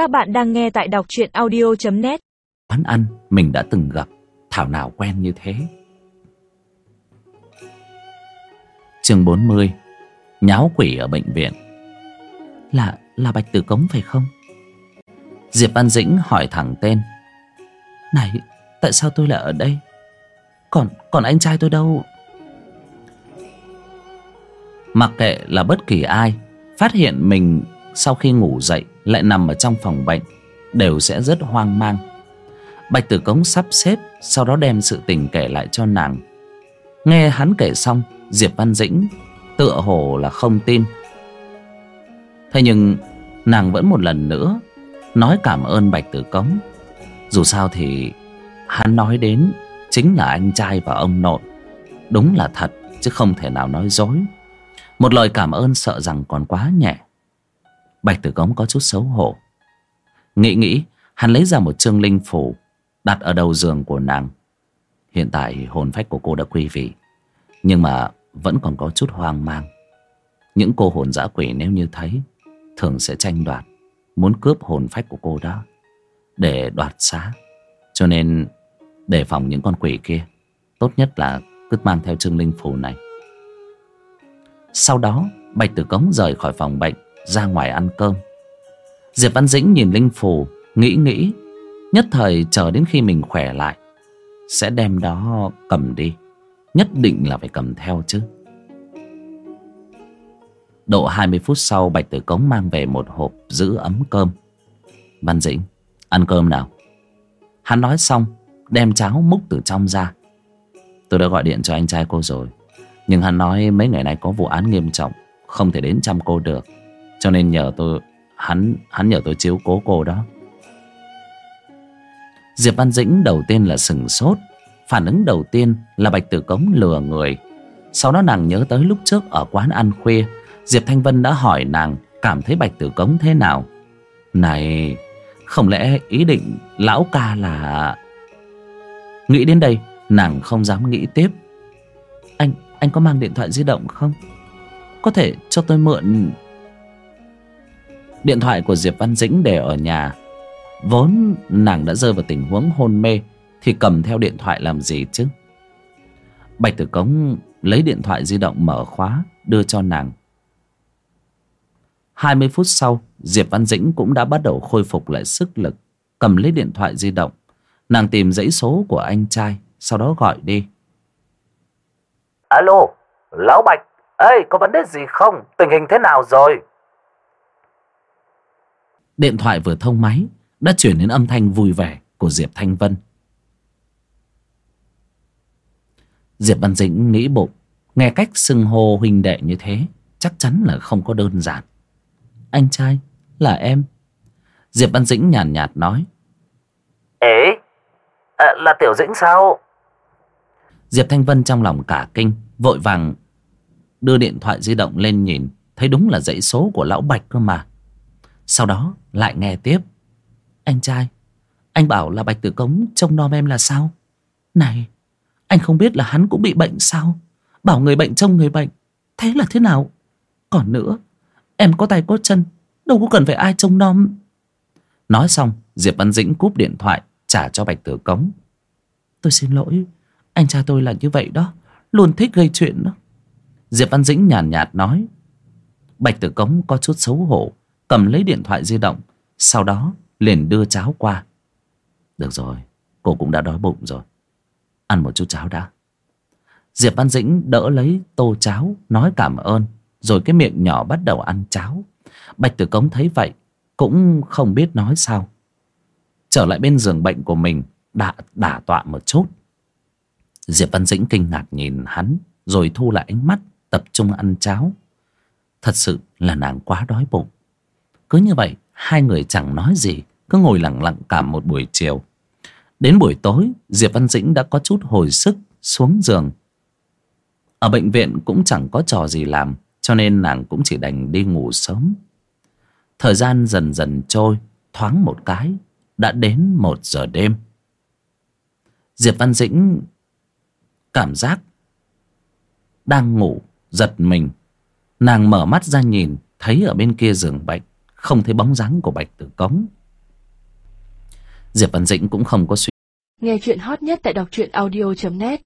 Các bạn đang nghe tại đọc truyện audio.net quán ăn, mình đã từng gặp, thảo nào quen như thế? Chương 40 nháo quỷ ở bệnh viện. Là là bạch tử cống phải không? Diệp văn dĩnh hỏi thẳng tên. Này, tại sao tôi lại ở đây? Còn còn anh trai tôi đâu? Mặc kệ là bất kỳ ai, phát hiện mình sau khi ngủ dậy, lại nằm ở trong phòng bệnh, đều sẽ rất hoang mang. Bạch tử cống sắp xếp, sau đó đem sự tình kể lại cho nàng. Nghe hắn kể xong, diệp văn dĩnh tựa hồ là không tin. Thế nhưng, nàng vẫn một lần nữa nói cảm ơn bạch tử cống. Dù sao thì, hắn nói đến chính là anh trai và ông nội. Đúng là thật, chứ không thể nào nói dối. Một lời cảm ơn sợ rằng còn quá nhẹ bạch tử cống có chút xấu hổ. Nghĩ nghĩ, hắn lấy ra một chương linh phủ đặt ở đầu giường của nàng. Hiện tại hồn phách của cô đã quy vị, nhưng mà vẫn còn có chút hoang mang. Những cô hồn dã quỷ nếu như thấy, thường sẽ tranh đoạt, muốn cướp hồn phách của cô đó, để đoạt xá. Cho nên, đề phòng những con quỷ kia, tốt nhất là cứ mang theo chương linh phù này. Sau đó, bạch tử cống rời khỏi phòng bệnh ra ngoài ăn cơm. Diệp văn dĩnh nhìn linh phù, nghĩ nghĩ, nhất thời chờ đến khi mình khỏe lại, sẽ đem đó cầm đi, nhất định là phải cầm theo chứ. Độ hai mươi phút sau, bạch tử cống mang về một hộp giữ ấm cơm. Văn dĩnh, ăn cơm nào? Hắn nói xong, đem cháo múc từ trong ra. Tôi đã gọi điện cho anh trai cô rồi, nhưng hắn nói mấy ngày nay có vụ án nghiêm trọng, không thể đến chăm cô được cho nên nhờ tôi, hắn hắn nhờ tôi chiếu cố cô đó. Diệp văn dĩnh đầu tiên là sừng sốt. Phản ứng đầu tiên là bạch tử cống lừa người. Sau đó nàng nhớ tới lúc trước ở quán ăn khuya, diệp thanh vân đã hỏi nàng cảm thấy bạch tử cống thế nào. Này, không lẽ ý định lão ca là nghĩ đến đây, nàng không dám nghĩ tiếp. Anh anh có mang điện thoại di động không? Có thể cho tôi mượn điện thoại của diệp văn dĩnh để ở nhà. Vốn nàng đã rơi vào tình huống hôn mê, thì cầm theo điện thoại làm gì chứ? Bạch tử cống lấy điện thoại di động mở khóa, đưa cho nàng. Hai mươi phút sau, diệp văn dĩnh cũng đã bắt đầu khôi phục lại sức lực. Cầm lấy điện thoại di động, nàng tìm dãy số của anh trai, sau đó gọi đi. Alo, lão bạch, ê, có vấn đề gì không? Tình hình thế nào rồi? Điện thoại vừa thông máy đã chuyển đến âm thanh vui vẻ của diệp thanh vân. Diệp văn dĩnh nghĩ bụng nghe cách xưng hô huynh đệ như thế chắc chắn là không có đơn giản. Anh trai là em. Diệp văn dĩnh nhàn nhạt, nhạt nói. Ế à, là tiểu dĩnh sao? Diệp thanh vân trong lòng cả kinh vội vàng đưa điện thoại di động lên nhìn thấy đúng là dãy số của lão bạch cơ mà sau đó lại nghe tiếp. Anh trai anh bảo là bạch tử cống trông nom em là sao? Này anh không biết là hắn cũng bị bệnh sao? Bảo người bệnh trông người bệnh thế là thế nào? Còn nữa em có tay có chân đâu có cần phải ai trông nom. Nói xong diệp văn dĩnh cúp điện thoại trả cho bạch tử cống. Tôi xin lỗi anh trai tôi là như vậy đó luôn thích gây chuyện đó. Diệp văn dĩnh nhàn nhạt, nhạt nói bạch tử cống có chút xấu hổ cầm lấy điện thoại di động, sau đó liền đưa cháo qua. Được rồi, cô cũng đã đói bụng rồi. Ăn một chút cháo đã. Diệp văn dĩnh đỡ lấy tô cháo, nói cảm ơn, rồi cái miệng nhỏ bắt đầu ăn cháo. Bạch tử cống thấy vậy cũng không biết nói sao. Trở lại bên giường bệnh của mình, đã đả tọa một chút. Diệp văn dĩnh kinh ngạc nhìn hắn, rồi thu lại ánh mắt, tập trung ăn cháo. Thật sự là nàng quá đói bụng cứ như vậy, hai người chẳng nói gì, cứ ngồi lặng lặng cả một buổi chiều. Đến buổi tối, diệp văn dĩnh đã có chút hồi sức, xuống giường. Ở bệnh viện cũng chẳng có trò gì làm, cho nên nàng cũng chỉ đành đi ngủ sớm. Thời gian dần dần trôi, thoáng một cái, đã đến một giờ đêm. Diệp văn dĩnh cảm giác đang ngủ, giật mình. Nàng mở mắt ra nhìn, thấy ở bên kia giường bệnh không thấy bóng dáng của Bạch Tử Cống. Diệp Văn Dĩnh cũng không có suy. Nghe chuyện hot nhất tại đọc truyện audio.net